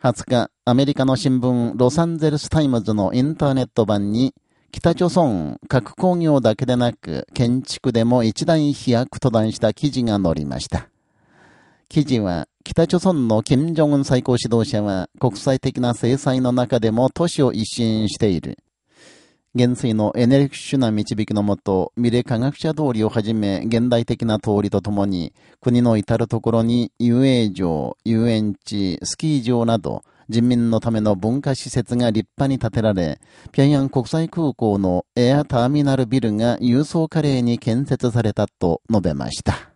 20日、アメリカの新聞ロサンゼルスタイムズのインターネット版に、北朝鮮核工業だけでなく建築でも一大飛躍と題した記事が載りました。記事は、北朝鮮の金正恩最高指導者は国際的な制裁の中でも都市を一新している。元帥のエネルギッシュな導きのもと、ミレ科学者通りをはじめ、現代的な通りとともに、国の至るところに遊泳場、遊園地、スキー場など、人民のための文化施設が立派に建てられ、平壌国際空港のエアターミナルビルが郵送カレーに建設されたと述べました。